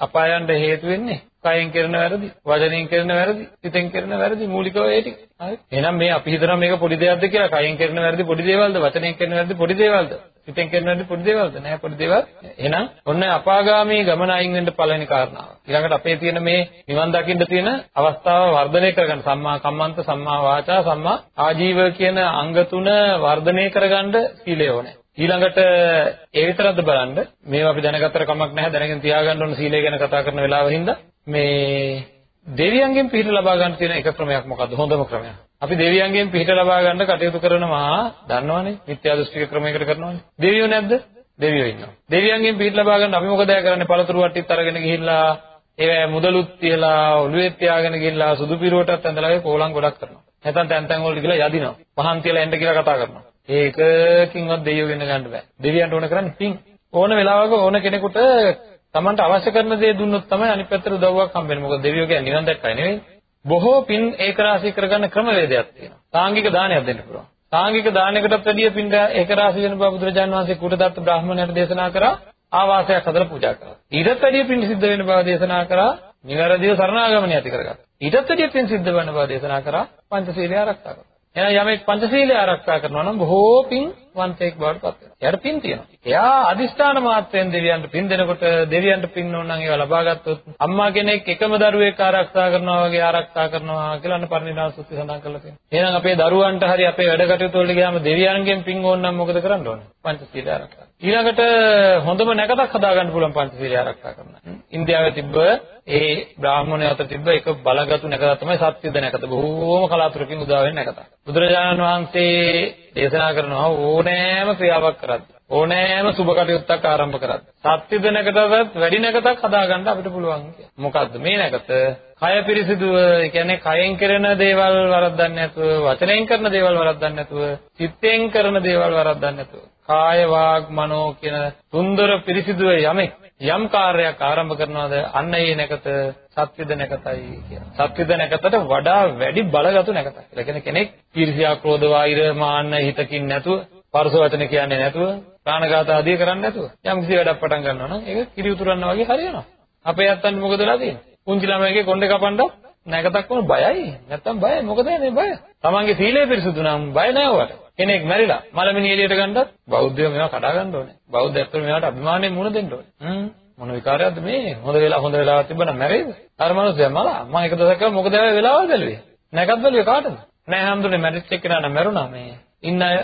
අපායන්ට හේතු වෙන්නේ කයෙන් කරන වැරදි, වචනයෙන් කරන වැරදි, සිතෙන් කරන වැරදි මූලිකව ඒ ටික. හරි. එහෙනම් මේ අපි හිතනවා මේක පොඩි දෙයක්ද කියලා. කයෙන් කරන වැරදි පොඩි දේවල්ද? වචනයෙන් කරන වැරදි පොඩි දේවල්ද? සිතෙන් කරන වැරදි පොඩි දේවල්ද? නෑ පොඩි දේවල්. එහෙනම් ඔන්න අපාගාමී ගමන අයින් වෙන්න පළවෙනි කාරණාව. ඊළඟට අපේ තියෙන මේ නිවන් දකින්න තියෙන අවස්ථාව වර්ධනය කරගන්න සම්මා කම්මන්ත, සම්මා වාචා, සම්මා ආජීව කියන අංග තුන වර්ධනය කරගන්න සීලය ඕනේ. ඊළඟට ඒ විතරක්ද බලන්න. මේවා අපි දැනගත්තර කමක් නැහැ. දැනගෙන තියාගන්න ඕන සීලය ගැන කතා කරන වෙලාවෙ මේ දෙවියන්ගෙන් පිහිට ලබා ගන්න තියෙන එක ක්‍රමයක් මොකද්ද? හොඳම ක්‍රමය අපි දෙවියන්ගෙන් පිහිට ලබා ගන්න කටයුතු කරනවා. දන්නවනේ? මිත්‍යා දෘෂ්ටික ක්‍රමයකට කරනවනේ. දෙවියෝ නැද්ද? දෙවියෝ ඉන්නවා. දෙවියන්ගෙන් පිහිට ලබා ගන්න අපි මොකද කරන්නේ? පළතුරු වට්ටිත් අරගෙන ගිහිල්ලා ඒවැ මුදලුත් තියලා ඔළුවේ තියාගෙන ගිහිල්ලා සුදු පිරුවටත් ඇඳලා ඒ පෝලම් ගොඩක් කරනවා. නැත්නම් තැන් තැන් වලට ගිහලා යදිනවා. පහන් තියලා එන්න කියලා කතා කරනවා. ඒකකින්වත් දෙයියෝ ගෙන්න ගන්න බෑ. දෙවියන්ට ඕන කරන්නේ පින්. ඕන වෙලාවක ඕන කෙනෙකුට Tamanට අවශ්‍ය කරන දේ දුන්නොත් තමයි අනිත් පැත්තට උදව්වක් හම්බෙන්නේ. මොකද දෙවියෝ කියන්නේ නිවන් දැක්කයි නෙවෙයි. බොහෝ පින් ඒකරාශී කරගන්න ක්‍රමවේදයක් තියෙනවා. සාංගික දානයක් දෙන්න පුළුවන්. සාංගික දානයකටත් වැඩිය පින් ඒකරාශී වෙන බව බුදුරජාණන් වහන්සේ කුටදත්ත බ්‍රාහ්මණයට දේශනා කරා. ආවාසයක් හදලා පූජා කරා. ඊටත් වැඩිය පින් සිද්ධ වෙන බව දේශනා කරා. නිවැරදිව සරණාගමනය ඇති කරගත්තා. ඊටත් වැඩිය පින් සිද්ධ වෙන බව දේශනා කරා. පංචශීලය ආරක්ෂා කරා. එහෙනම් යමෙක් පංචශීලය ආරක්ෂා කරනවා නම් බොහෝ පින් වන්තයෙක් බවට පත් වෙනවා. එයාට පින් තියෙනවා. එයා අදිෂ්ඨාන මාත්‍රයෙන් දෙවියන්ට පින් දෙනකොට දෙවියන්ට පින් ඕන නම් ඒවා ලබා ගත්තොත් අම්මා කෙනෙක් එකම දරුවෙක් ආරක්ෂා කරනවා වගේ ආරක්ෂා කරනවා කියලා අන්න පරිණාම සූත්‍රය සඳහන් කරලා තියෙනවා. එහෙනම් අපේ දරුවන්ට හරි අපේ වැඩ කටයුතු වලට ගියාම දෙවියන්ගෙන් පින් ඕන නම් මොකද කරන්න ඕනේ? පංචශීලය ආරක්ෂා. ඊළඟට හොඳම නැකතක් හදාගන්න පුළුවන් පංචශීලය ආරක්ෂා කරන. ඉන්දියාවේ තිබ්බ ඒ බ්‍රාහ්මණය අතර තිබ්බ එක බලගතු නැකත තමයි සත්‍යද නැකත. බොහෝම කලාතුරකින් උදා වෙන නැකත. බුදුරජාණන් වහන්සේ දේශනා කරනවා ඕනෑම ක්‍රියාවක් කරද්දී ඕනෑම සුබ කටයුත්තක් ආරම්භ කරද්දී සත්‍යද නැකතවත් වැඩි නැකතක් හදාගන්න අපිට පුළුවන් කියලා. මොකද්ද මේ නැකත? කය පිරිසිදුව, ඒ කියන්නේ කයෙන් කරන දේවල් වරද්දන්නේ නැතුව, වචනයෙන් කරන දේවල් වරද්දන්නේ නැතුව, සිතෙන් කරන දේවල් වරද්දන්නේ නැතුව, කාය වාග් මනෝ කියන සුන්දර පිරිසිදුව යමෙක් යම් කාර්යයක් ආරම්භ කරනවාද අන්න ඒ නැකත සත්‍යද නැකතයි කියලා. සත්‍යද නැකතට වඩා වැඩි බලගතු නැකතයි. ඒ කියන්නේ කෙනෙක් ඊර්ෂ්‍යා, ක්‍රෝධ, වෛර, මාන්න හිතකින් නැතුව, පරස වචන කියන්නේ නැතුව, ප්‍රාණඝාත ආදී කරන්නේ නැතුව යම් කිසි වැඩක් පටන් ගන්නවා නම් ඒක කිරි උතුරනවා වගේ හරියනවා. අපේ යත්තන් මොකද වෙලා තියෙන්නේ? පුංචි ළමයිගේ කොණ්ඩේ කපන්න නැකතක් වුණ බයයි. නැත්තම් බයයි. මොකද මේ බය? තමන්ගේ සීලය පිරිසුදු නම් බය නැහැ වට. කෙනෙක් මැරිලා මලමිනි එළියට ගන්නත් බෞද්ධයෝ මේවා කඩා ගන්න ඕනේ. බෞද්ධ ඇත්තට මේවට අභිමාණයෙන් මුණ දෙන්න ඕනේ. හ්ම් මොන විකාරයක්ද මේ? හොඳ වෙලා හොඳ වෙලාවක් තිබ්බනම් මැරෙයිද? අර මනුස්සයා මලා මම එක දවසක් මොකද ආවේ වෙලාවල් බැලුවේ. නැකත් බැලුවේ කාටද? නෑ හැමදෙන්නේ මැරිච්ච එක්කෙනා නම් මැරුණා මේ. ඉන්න අය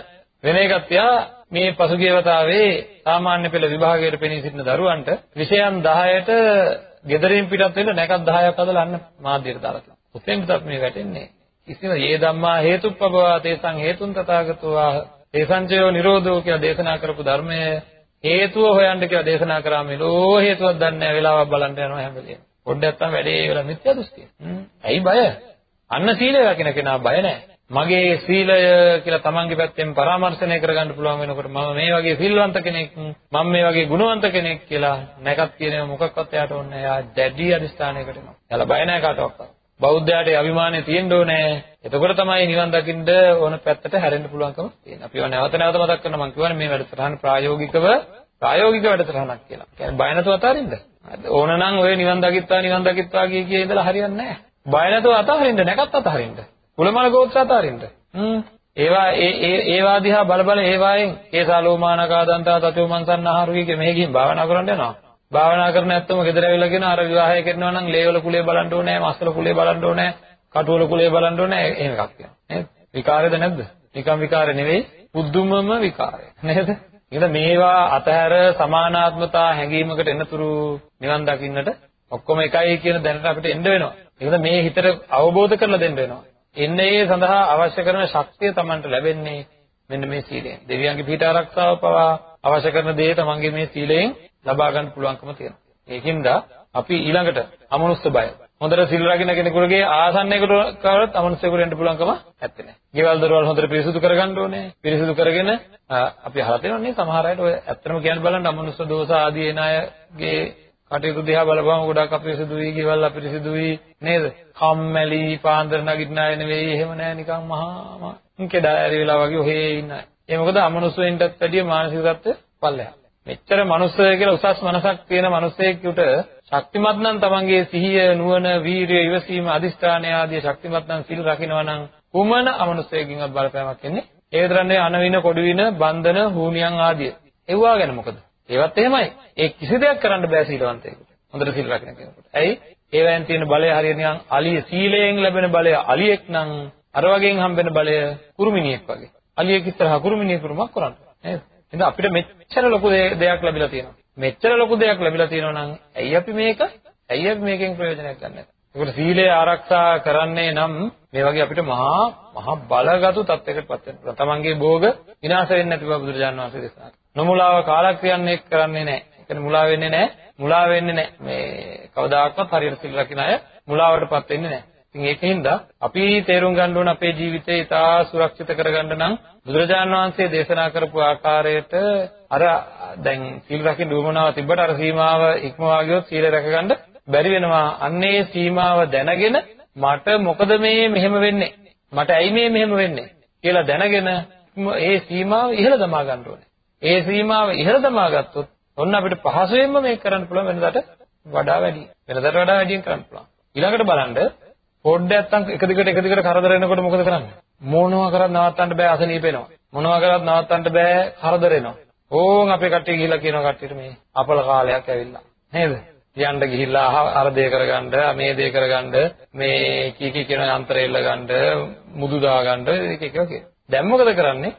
වෙන එකක් තියා මේ පසුගිය වතාවේ සාමාන්‍ය පෙළ විභාගයට පෙනී සිටින දරුවන්ට විෂයන් 10ට ගෙදරින් පිටත් වෙන්න නැකත් 10ක් හදලා අන්න මාධ්‍යයට දාලා තියෙනවා. උතෙන්ටත් මේ වැටෙන්නේ. කිසිම "යේ ධම්මා හේතුප්පබවා තේසං හේතුන් තථාගතෝ තේසංචයෝ නිරෝධෝ" කියලා දේශනා කරපු ධර්මය හේතුව හොයන්න කියලා දේශනා කරා මෙලෝ හේතුවක් දන්නේ නැහැ වෙලාවක් බලන්න යනවා හැම වෙලේම. පොඩ්ඩක් තමයි වැඩේ වෙලා මිත්‍යා දෘෂ්ටිය. ඇයි බය? අන්න සීලය රකින්න කෙනා බය නැහැ. මගේ සීලය කියලා තමන්ගේ පැත්තෙන් පරාමර්ශනය කරගන්න පුළුවන් වෙනකොට මම මේ වගේ සිල්වන්ත කෙනෙක් මම මේ වගේ ගුණවන්ත කෙනෙක් කියලා නැකත් කියනවා මොකක්වත් එයාට ඕනේ නැහැ. එයා දැඩි අදිස්ථානයකට එනවා. එයාලා බය නැහැ කාටවත්. බෞද්ධයාට අභිමානය තියෙන්න ඕනේ. එතකොට තමයි නිවන් දකින්න ඕන පැත්තට හැරෙන්න පුළුවන්කම තියෙන්නේ. අපි ඒවා නැවත නැවත මතක් කරන මම කියවනේ මේ වැඩසටහන ප්‍රායෝගිකව ප්‍රායෝගික වැඩසටහනක් කියලා. කියන්නේ බය නැතුව අතාරින්න. ඕනනම් ඔය නිවන් දකිත්වා නිවන් දකිත්වා කිය කිය ඉඳලා හරියන්නේ නැහැ. බය නැතුව අතාරින්න නැකත් අතාරින්න. කුලමල ගෝත්‍ර අතාරින්න. හ්ම්. ඒවා ඒ ඒ ඒවා දිහා බල බල ඒවායෙන් ඒසාලෝමානකාදන්තා තතෝ මන්සන්නහරු කිය මෙහෙ ගිහින් භාවනා කරන්න යනවා. භාවනා කරන ඇත්තම ගෙදර ඇවිල්ලා කියන අර විවාහය කරනවා නම් ලේවල කුලේ බලන්න ඕනේ, මස්වල කුලේ බලන්න ඕනේ, කටුවල කුලේ බලන්න ඕනේ එහෙම එකක් කියනවා. නේද? විකාරයද නැද්ද? නිකම් විකාර නෙවෙයි, පුදුමම විකාරය. නේද? එහෙනම් මේවා අතහැර සමානාත්මතා හැඟීමකට එනතුරු නිවන් දකින්නට ඔක්කොම එකයි කියන දැනට අපිට එන්න වෙනවා. ඒකද මේ හිතට අවබෝධ කරලා දෙන්න වෙනවා. එන්නේ ඒ සඳහා අවශ්‍ය කරන ශක්තිය Tamanට ලැබෙන්නේ මෙන්න මේ සීලයෙන්. දෙවියන්ගේ පිට ආරක්ෂාව පවා අවශ්‍ය කරන දේ Tamanගේ මේ සීලයෙන් ලබා ගන්න පුළුවන්කම තියෙනවා. ඒකින්ද අපි ඊළඟට අමනුෂ්‍ය බය. හොඳට සිල් රකින්න කෙනෙකුගේ ආසන්නයකට කවරත් අමනුෂ්‍යයෙකුට එන්න පුළුවන්කම නැත්තේ නෑ. ගෙවල් දොරවල් හොඳට පිරිසිදු කරගන්න ඕනේ. පිරිසිදු කරගෙන අපි අහලා තියෙනවනේ සමහර අයට ඔය ඇත්තම කියන්න බලන්න අමනුෂ්‍ය දෝෂ ආදී එන අයගේ කටයුතු දිහා බලපුවම ගොඩක් අපිරිසිදුයි, ගෙවල් අපිරිසිදුයි නේද? කම්මැලි, පාන්දර නගින්න අය නෙවෙයි, එහෙම නෑ නිකන් මහා කෙඩාරි වෙලා වගේ ඔහේ ඉන්න අය. ඒ මොකද අමනුෂ්‍යයින්ටත් වැඩිය මානසික தත්ත්වය පල්ලෙහා. මෙච්චර මනුස්සය කියලා උසස් මනසක් තියෙන මනුස්සයෙකුට ශක්තිමත් නම් තමන්ගේ සිහිය නුවණ වීරිය ඉවසීම අදිෂ්ඨානය ආදී ශක්තිමත් නම් සිල් රකින්නවා නම් කුමන අමනුස්සයෙකින්වත් බලපෑමක් එන්නේ ඒ විතරන්නේ අනවින කොඩවින බන්ධන හූනියන් ආදී ඒවා ගැන මොකද ඒවත් එහෙමයි ඒ කිසි දෙයක් කරන්න බෑ සීලවන්තයෙකුට හොඳට සිල් රකින්න කෙනෙකුට ඇයි ඒවෙන් තියෙන බලය හරියට නිකන් අලිය සීලයෙන් ලැබෙන බලය අලියෙක් නම් අර වගේන් හම්බෙන බලය කුරුමිනියෙක් වගේ අලියෙක් ඉස්සරහා කුරුමිනියෙක් කරුමක් කරන්නේ නේද එහෙනම් අපිට මෙච්චර ලොකු දෙයක් ලැබිලා තියෙනවා. මෙච්චර ලොකු දෙයක් ලැබිලා තියෙනවා නම් ඇයි අපි මේක ඇයි අපි මේකෙන් ප්‍රයෝජනයක් ගන්න නැත්තේ? ඒකට සීලය ආරක්ෂා කරන්නේ නම් මේ වගේ අපිට මහා මහා බලගත් තත්යකටපත් වෙන්න පුළුවන්. තමන්ගේ භෝග විනාශ වෙන්නේ නැති බව බුදුරජාණන් වහන්සේ දේශනා කළා. නොමුලාව කාලක්‍රියන්නේ කරන්නේ නැහැ. ඒ කියන්නේ මුලා වෙන්නේ නැහැ. මුලා වෙන්නේ නැහැ. මේ කවදාකවත් හරියට සිල් රකින්න අය මුලාවටපත් වෙන්නේ නැහැ. ඉතින් ඒකින්ද අපි තේරුම් ගන්න ඕන අපේ ජීවිතේ ඉතා සුරක්ෂිත කරගන්න නම් බුදුරජාණන් වහන්සේ දේශනා කරපු ආකාරයට අර දැන් සීල් රකින්න උවමනාව තිබ්බට අර සීමාව ඉක්මවා ගියොත් සීල රැකගන්න බැරි වෙනවා. අන්නේ සීමාව දැනගෙන මට මොකද මේ මෙහෙම වෙන්නේ? මට ඇයි මේ මෙහෙම වෙන්නේ? කියලා දැනගෙන ඒ සීමාව ඉහළ දමා ගන්න ඕනේ. ඒ සීමාව ඉහළ දමා ගත්තොත් ඔන්න අපිට පහසුවෙන්ම මේක කරන්න පුළුවන් වෙනදාට වඩා වැඩි. වෙනදාට වඩා වැඩියෙන් කරන්න පුළුවන්. ඊළඟට බලන්න පොඩ්ඩක් නැත්තම් එක දිගට එක දිගට කරදර වෙනකොට මොකද කරන්නේ? මොනවා කරත් නවත්තන්න බෑ අසනීප වෙනවා. මොනවා කරත් නවත්තන්න බෑ කරදර එනවා. ඕන් අපේ කට්ටිය ගිහිල්ලා කියනවා කට්ටියට මේ අපල කාලයක් ඇවිල්ලා. නේද? යන්න ගිහිල්ලා අර දේ කරගන්න මේ දේ කරගන්න මේ කී කී කියන යන්ත්‍රය ඉල්ල ගන්න මුදු දා ගන්න එක එක එක. දැන් මොකද කරන්නේ?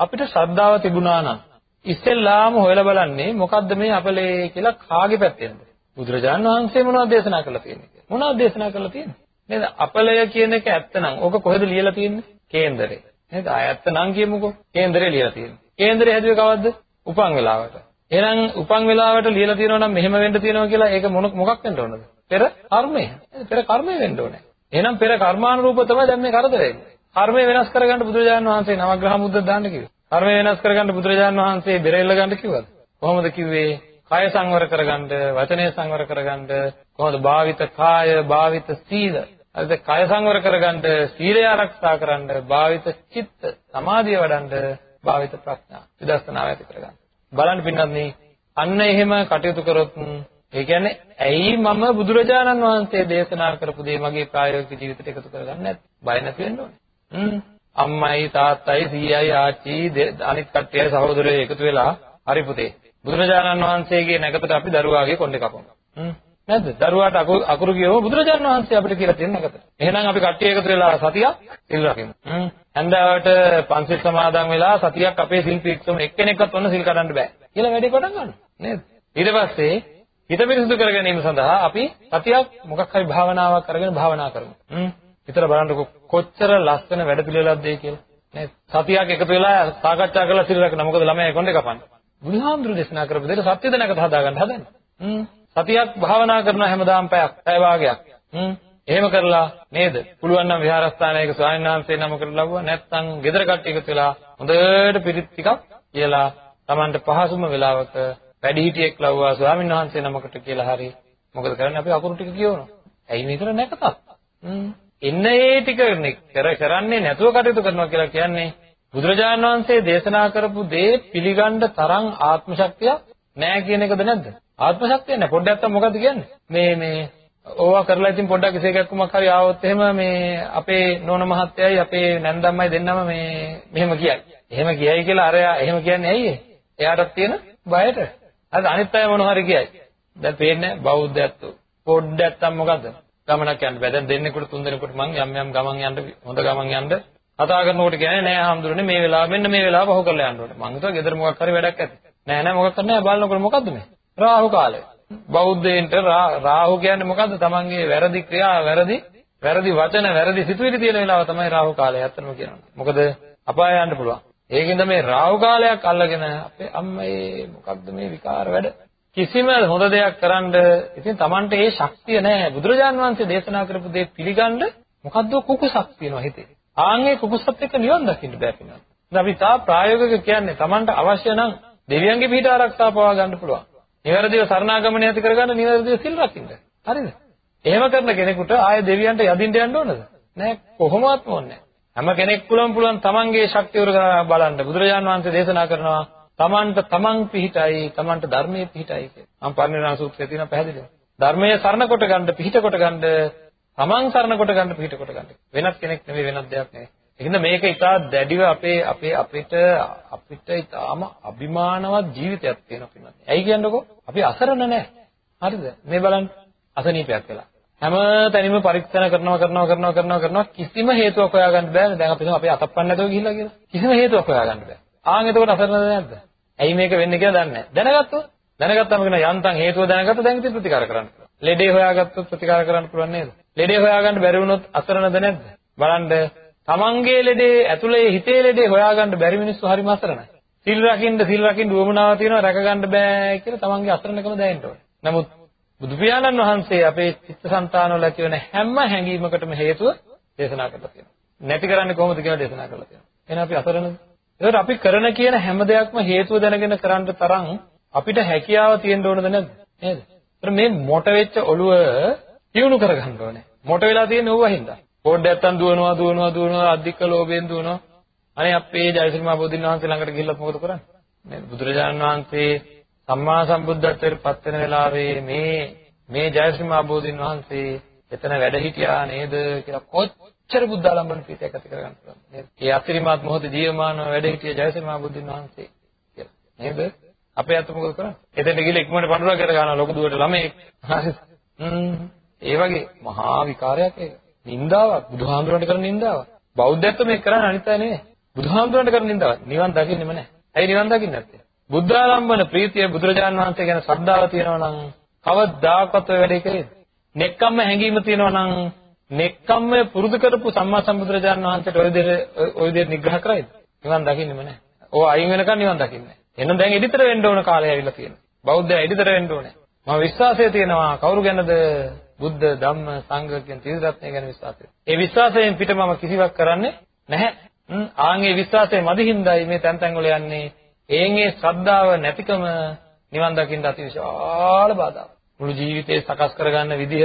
අපිට ශ්‍රද්ධාව තිබුණා නම් ඉස්සෙල්ලාම හොයලා බලන්නේ මොකද්ද මේ අපලේ කියලා කාගේ පැත්තෙන්ද? බුදුරජාණන් වහන්සේ මොනවද දේශනා කරලා තියෙන්නේ? මොනවද දේශනා කරලා තියෙන්නේ? නේද? අපලය කියන එක ඇත්තනම් ඕක කොහෙද ලියලා තියෙන්නේ? කේන්දරේ. නේද? ආ ඇත්තනම් කියමුකෝ. කේන්දරේ ලියලා තියෙන්නේ. කේන්දරේ හැදුවේ කවද්ද? උපන් වෙලාවට. එහෙනම් උපන් වෙලාවට ලියලා තියෙනවා නම් මෙහෙම වෙන්න තියෙනවා කියලා ඒක මොන මොකක් වෙන්න ඕනද? පෙර කර්මය. පෙර කර්මය වෙන්න ඕනේ. එහෙනම් පෙර කර්මානුරූප තමයි දැන් මේ කරදරේ. කර්මය වෙනස් කරගන්න බුදුරජාණන් වහන්සේ නවග්‍රහ මුද්ද දාන්න කිව්වේ. කර්මය වෙනස් කරගන්න බුදුරජාණන් වහන්සේ බෙරෙල්ල ගන්න කිව්වද? කොහොමද කිව්වේ? කාය සංවර කරගන්න, වචනය සංවර කරගන්න, කොහොමද භාවිත කාය, භාවිත සීල. අද කාය සංවර කරගන්න, සීලය ආරක්ෂා කරන්න, භාවිත චිත්ත, සමාධිය වඩන්න, භාවිත ප්‍රඥා, විදර්ශනාව ඇති කරගන්න. බලන්න පින්නත් අන්න එහෙම කටයුතු කරොත් ඒ කියන්නේ ඇයි මම බුදුරජාණන් වහන්සේ දේශනා කරපු දේ මගේ ප්‍රායෝගික ජීවිතයට එකතු කරගන්නේ නැත්තේ? බය නැති වෙන්න ඕනේ. හ්ම්. අම්මයි තාත්තයි සීයයි ආච්චි අනිත් කට්ටියයි සහෝදරයෝ එකතු වෙලා හරි පුතේ. බුදුරජාණන් වහන්සේගේ නැකතට අපි දරුවාගේ කොණ්ඩේ කපමු. හ්ම්. නැද්ද? දරුවාට අකුරු කියවම බුදුරජාණන් වහන්සේ අපිට කියලා තියෙන නැකත. එහෙනම් අපි කට්ටිය එකතු වෙලා සතියක් සිල් රකිමු. හ්ම්. හන්දාවට පන්සිල් සමාදන් වෙලා සතියක් අපේ සිල් පිරික්සම එක්කෙනෙක්වත් ඔන්න සිල් කඩන්න බෑ කියලා වැඩේ පටන් ගන්නවා නේද ඊට පස්සේ හිත පිරිසුදු කර ගැනීම සඳහා අපි සතියක් මොකක් හරි භාවනාවක් කරගෙන භාවනා කරමු හ්ම් විතර බලන්නකො කොච්චර ලස්සන වැඩ පිළිවෙලක්ද ඒ කියලා. නේද සතියක් එකතු වෙලා සාකච්ඡා කරලා සිල් රැකන මොකද ළමයා කොණ්ඩේ කපන්නේ? බුදුහාමුදුරු දේශනා කරපු දෙයට සත්‍ය දැනකට හදාගන්න හදන්නේ. හ්ම්. සතියක් භාවනා කරන හැමදාම පැයක් පැය වාගයක් හ්ම්. එහෙම කරලා නේද? පුළුවන් නම් විහාරස්ථානයක ස්වාමීන් වහන්සේ නමකට ලව්වා නැත්නම් ගෙදර කට්ටිය එකතු වෙලා හොඳට පිරිත් ටිකක් කියලා Tamanට පහසුම වෙලාවක වැඩිහිටියෙක් ලව්වා ස්වාමීන් වහන්සේ නමකට කියලා හරි. මොකද කරන්නේ? අපි අකුරු ටික කියවනවා. ඇයි මේතර නැකතක්? එන්න ඒ ටික කර කරන්නේ නැතුව කටයුතු කරනවා කියලා කියන්නේ බුදුරජාණන් වහන්සේ දේශනා කරපු දේ පිළිගන්න තරම් ආත්ම ශක්තියක් නැහැ කියන එකද නැද්ද? ආත්ම ශක්තිය නැහැ. පොඩ්ඩක් අත්තම් මොකද්ද කියන්නේ? මේ මේ ඕවා කරලා ඉතින් පොඩ්ඩක් ඉසේකක්කමක් හරි ආවොත් එහෙම මේ අපේ නෝන මහත්තයයි අපේ නැන්දම්මයි දෙන්නම මේ මෙහෙම කියයි. එහෙම කියයි කියලා අරයා එහෙම කියන්නේ ඇයි එයාටත් තියෙන බයට. අද අනිත් අය මොන හරි කියයි. දැන් පේන්නේ බෞද්ධයත් පොඩ්ඩක් නැත්තම් මොකද්ද? ගමනක් යන්න බෑ. දැන් දෙන්නෙකුට තුන් දෙනෙකුට මං යම් යම් ගමන් යන්න හොඳ ගමන් යන්න කතා කරනකොට කියන්නේ නෑ හාමුදුරනේ මේ වෙලාව මෙන්න මේ වෙලාව පහු කරලා යන්න ඕනේ. මං හිතුවා ගෙදර මොකක් හරි වැඩක් ඇති. නෑ නෑ මොකක් කරන්නේ බලනකොට මොකද්ද මේ? රාහු කාලය. බෞද්ධයින්ට රාහු කියන්නේ මොකද්ද? තමන්ගේ වැරදි ක්‍රියා, වැරදි වැරදි වචන, වැරදි සිතුවිලි තියෙන වෙලාව තමයි රාහු කාලය. ඇත්තම කියනවා. මොකද අපාය යන්න පුළුවන්. ඒකින්ද මේ රාහු කාලයක් අල්ලගෙන අපේ අම්මේ මොකද්ද මේ විකාර වැඩ? කිසිම හොඳ දෙයක් කරන්න ඉතින් Tamante ඒ ශක්තිය නැහැ. බුදුරජාන් වහන්සේ දේශනා කරපු දේ පිළිගන්න මොකද්ද කුකුසක් තියෙනවා හිතේ. ආන්ගේ කුකුසත් එක්ක නිවන් දකින්න බෑ කියනවා. අපි තා ප්‍රායෝගික කියන්නේ Tamante අවශ්‍ය නම් දෙවියන්ගේ පිට ආරක්ෂා පවා ගන්න පුළුවන්. නිවැරදිව සරණාගමනය ඇති කරගන්න නිවැරදිව සිල් රකින්න. හරිද? එහෙම කරන කෙනෙකුට ආය දෙවියන්ට යදින්න යන්න ඕනද? නෑ කොහොමවත් ඕනේ හැම කෙනෙක් පුළුවන් පුළුවන් තමන්ගේ ශක්තිය උර බලන්න බුදුරජාන් වහන්සේ දේශනා කරනවා තමන්ට තමන් පිහිටයි තමන්ට ධර්මයේ පිහිටයි කියලා. මම පරිණාම සූත්‍රයේ තියෙන පැහැදිලිව. ධර්මයේ සරණ කොට ගන්න පිහිට කොට ගන්න තමන් සරණ කොට ගන්න පිහිට කොට ගන්න. වෙනත් කෙනෙක් නෙවෙයි වෙනත් දෙයක් නෙවෙයි. එහෙනම් මේක ඉතා දැඩිව අපේ අපේ අපිට අපිට ඉතාම අභිමානවත් ජීවිතයක් තියෙනවා පින්නත්. ඇයි කියන්නකෝ? අපි අසරණ නැහැ. හරිද? මේ බලන්න අසනීපයක් වෙලා. හැම තැනම පරීක්ෂණ කරනවා කරනවා කරනවා කරනවා කරනවා කිසිම හේතුවක් හොයාගන්න බෑනේ. දැන් අපි හිතමු අපි අතප්පන්න නැතුව ගිහිල්ලා කියලා. කිසිම හේතුවක් හොයාගන්න බෑ. ආන් එතකොට අසරණද නැද්ද? ඇයි මේක වෙන්නේ කියලා දන්නේ නැහැ. දැනගත්තොත් දැනගත්තම කියන යන්තම් හේතුව දැනගත්ත දැන් ඉතින් ප්‍රතිකාර කරන්න පුළුවන්. ලෙඩේ හොයාගත්තොත් ප්‍රතිකාර කරන්න පුළුවන් නේද? ලෙඩේ හොයාගන්න බැරි වුණොත් අසරණද නැද්ද? බලන්න තමන්ගේ ලෙඩේ ඇතුලේ හිතේ ලෙඩේ හොයාගන්න බැරි මිනිස්සු හරිම අසරණයි. සිල් රකින්න සිල් රකින්න උවමනාව තියෙනවා රැකගන්න බෑ කියලා තමන්ගේ අසරණකම දැනෙන්න ඕනේ. නමුත් බුදු පියාණන් වහන්සේ අපේ චිත්තසංතානවල ඇති වෙන හැම හැඟීමකටම හේතුව දේශනා කරලා තියෙනවා. නැති කරන්නේ කොහොමද කියලා දේශනා කරලා තියෙනවා. එහෙනම් අපි අසරණද? ඒකට අපි කරන කියන හැම දෙයක්ම හේතුව දැනගෙන කරන්න තරම් අපිට හැකියාව තියෙන්න ඕනද නැද්ද? නේද? මේ මොට වෙච්ච ඔළුව දියුණු කරගන්න ඕනේ. මොට වෙලා තියෙන ඕවා හින්දා. පොඩ්ඩක් නැත්තම් දුවනවා දුවනවා දුවනවා අධික ලෝභයෙන් දුවනවා. අනේ අපේ ජයශ්‍රී මහ බෝධින් වහන්සේ ළඟට ගිහිල්ලා මොකද කරන්නේ? නේද? බුදුරජාණන් වහන්සේ සම්මා සම්බුද්ධත්වයට පත් වෙන වෙලාවේ මේ මේ ජයශ්‍රී මහ බෝධින් වහන්සේ එතන වැඩ හිටියා නේද කියලා කොච්චර කොච්චර බුද්ධාලම්බන ප්‍රීතියක් ඇති කරගන්න පුළුවන්ද නේද? ඒ අතිරිමත් මොහොතේ ජීවමානව වැඩ සිටිය ජයසේමා බුදුන් වහන්සේ කියලා. නේද? අපේ අත මොකද කරන්නේ? එතෙන්ට ගිහලා ඉක්මනට පඬුරා කර ගන්නවා ලොකු දුවට ළමයි. හරිද? ඒ වගේ මහා විකාරයක් ඒක. නින්දාවක් බුදුහාමුදුරන්ට කරන නින්දාවක්. බෞද්ධත්ව මේක කරන්නේ අනිත් අය නෙවෙයි. බුදුහාමුදුරන්ට කරන නින්දාවක්. නිවන් දකින්නෙම නැහැ. ඇයි නිවන් දකින්නේ නැත්තේ? බුද්ධාලම්බන ප්‍රීතිය බුදුරජාන් වහන්සේ ගැන ශ්‍රද්ධාව තියෙනවා නම් කවදාකවත් ඔය වැඩේ කරේද? නෙක්කම්ම හැඟීම තියෙනවා නම් නෙක්කම්ම පුරුදු කරපු සම්මා සම්බුදුරජාණන් වහන්සේට ඔය විදිහට ඔය විදිහට නිග්‍රහ කරයිද? නිවන් දකින්නෙම නැහැ. ඕව අයින් වෙනකන් නිවන් දකින්නේ නැහැ. එහෙනම් දැන් එඩිතර වෙන්න ඕන කාලය ඇවිල්ලා තියෙනවා. බෞද්ධය එඩිතර වෙන්න ඕනේ. මම විශ්වාසය තියෙනවා කවුරු ගැනද? බුද්ධ ධම්ම සංඝ කියන ත්‍රිරත්නය ගැන විශ්වාසය. ඒ විශ්වාසයෙන් පිට මම කිසිවක් කරන්නේ නැහැ. ආන්ගේ විශ්වාසයේ මදිහින්දයි මේ තැන් තැන් වල යන්නේ. එයෙන් ඒ ශ්‍රද්ධාව නැතිකම නිවන් දකින්න අතිවිශාල බාධාවක්. මුළු ජීවිතේ සකස් කරගන්න විදිහ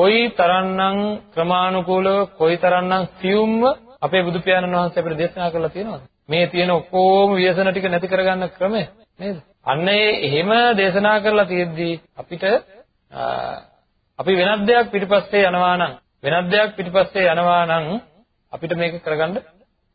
කොයි තරම්නම් ක්‍රමානුකූලව කොයි තරම්නම් සියුම්ව අපේ බුදු පියාණන් වහන්සේ අපිට දේශනා කරලා තියෙනවද? මේ තියෙන ඔක්කොම ව්‍යසන ටික නැති කරගන්න ක්‍රමය නේද? අන්න ඒ එහෙම දේශනා කරලා තියෙද්දී අපිට අපි වෙනත් දෙයක් පිටිපස්සේ යනවා නම් වෙනත් දෙයක් පිටිපස්සේ යනවා නම් අපිට මේක කරගන්න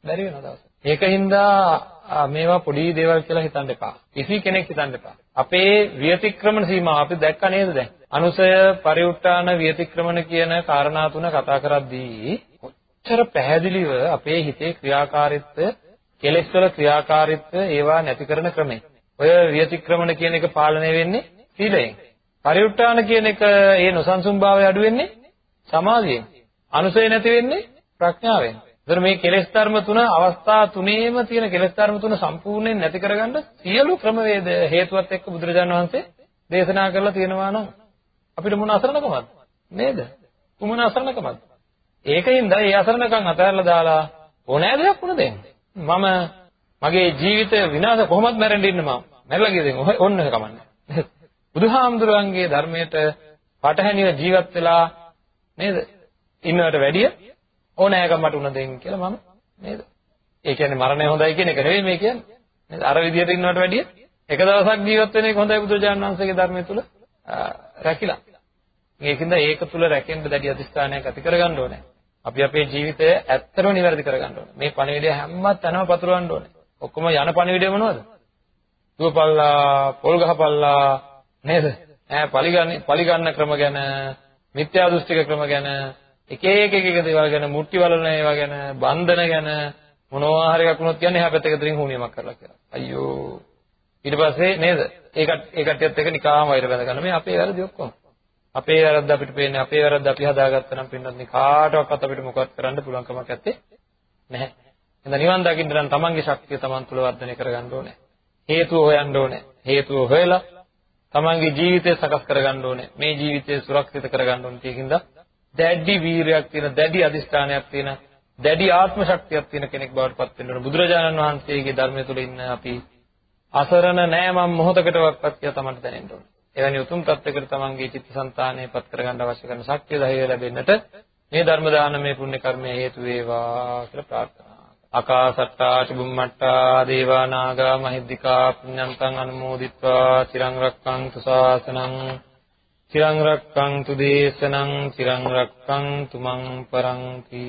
බැරි වෙනවා දවසක්. ඒකින්දා මේවා පොඩි දේවල් කියලා හිතන්න එපා. කිසි කෙනෙක් හිතන්න එපා. අපේ විතික්‍රමන සීමාව අපි දැක්ක නේද දැන්? අනුසය පරිඋත්තාන විතික්‍රමන කියන කාරණා තුන කතා කරද්දී ඔච්චර පැහැදිලිව අපේ හිතේ ක්‍රියාකාරීත්වය කෙලෙස් වල ක්‍රියාකාරීත්වය ඒවා නැති කරන ක්‍රමය. ඔය විතික්‍රමන කියන එක පාලනය වෙන්නේ සීලයෙන්. පරිඋත්තාන කියන එක ඒ නොසන්සුන්භාවය අඩු වෙන්නේ සමාධියෙන්. අනුසය නැති වෙන්නේ ප්‍රඥාවෙන්. ඒතර මේ කෙලෙස් ධර්ම තුන අවස්ථා තුනේම තියෙන කෙලෙස් ධර්ම තුන සම්පූර්ණයෙන් නැති කරගන්න සියලු ක්‍රමවේද හේතුවත් එක්ක බුදුරජාණන් වහන්සේ දේශනා කරලා තියෙනවා නම් අපිට මොන අසරණකමක්ද නේද? කුමන අසරණකමක්ද? ඒකින්ද ඒ අසරණකම් අතහැරලා දාලා ඕනෑ දෙයක් වුණ දෙන්න. මම මගේ ජීවිතය විනාශ කොහොමද මැරෙන්න ඉන්න මම. මැරලා ගියද ඔන්න කමන්නේ. බුදුහාමුදුරන්ගේ ධර්මයට පටහැනිව ජීවත් වෙලා නේද? ඉන්නවට වැඩිය ඕනෑකම මට උන දෙන්න කියලා මම නේද? ඒ කියන්නේ මරණය හොඳයි කියන එක නෙවෙයි මේ කියන්නේ. නේද? අර විදියට ඉන්නවට වැඩිය එක දවසක් ජීවත් වෙන එක හොඳයි බුදුරජාණන් වහන්සේගේ ධර්මය තුල රැකිලා. ඒකින්ද ඒක තුල රැකෙන්න දැඩි අධිෂ්ඨානයක් ඇති කරගන්න ඕනේ. අපි අපේ ජීවිතය ඇත්තටම නිවැරදි කරගන්න ඕනේ. මේ පණිවිඩය හැම තැනම පතුරවන්න ඕනේ. ඔක්කොම යන පණිවිඩය මොනවද? දුවපල්ලා, පොල් ගහපල්ලා නේද? ඈ පරිගන්න පරිගන්න ක්‍රම ගැන, මිත්‍යා දෘෂ්ටික ක්‍රම ගැන, එක එක එක එක දේවල් ගැන, මුට්ටි වලන ඒවා ගැන, බන්ධන ගැන මොනවා හරි එකක් වුණොත් කියන්නේ එහා පැත්තක දරින් හුනියමක් කරලා කියලා. අයියෝ. ඊට පස්සේ නේද? ඒකට ඒ කට්ටියත් එක්ක නිකාම වෛර බැඳ ගන්න. මේ අපේ වැරදි ඔක්කොම. අපේ වැරද්ද අපිට පේන්නේ අපේ වැරද්ද අපි හදාගත්තා නම් පින්නත් නේ කාටවත් අපිට මොකවත් කරන්න පුළුවන් කමක් නැත්තේ නැහැ. එහෙනම් නිවන් දකින්න නම් තමන්ගේ ශක්තිය තමන් තුළ වර්ධනය කරගන්න ඕනේ. හේතුව හොයන්න ඕනේ. හේතුව හොයලා තමන්ගේ ජීවිතය සකස් කරගන්න ඕනේ. මේ ජීවිතය සුරක්ෂිත කරගන්න ඕනේ. ඒකින්ද දැඩි වීරයක් තියෙන, දැඩි අදිස්ථානයක් තියෙන, දැඩි ආත්ම ශක්තියක් තියෙන කෙනෙක් බවට පත් වෙන්න ඕනේ. බුදුරජාණන් වහන්සේගේ ධර්මය තුළ ඉන්න අපි අසරණ නෑ මම මොහොතකටවත් කියලා තමන්ට දැනෙන්න ඕනේ. එවැනි උතුම් තත්යකට තමන්ගේ චිත්තසංතානය පත් කරගන්න අවශ්‍ය කරන ශක්තිය ධෛර්යය ලැබෙන්නට මේ ධර්ම දානමය පුණ්‍ය කර්මය හේතු වේවා කියලා ප්‍රාර්ථනා අකාසට්ටා චුම්මට්ටා දේවා නාග මහිද්దికා පුඤ්ඤන්තං අනුමෝදිත්වා චිරං රක්ඛන්තු ශාසනං චිරං රක්ඛන්තු දේශනං චිරං රක්ඛන්තු මං පරන්ති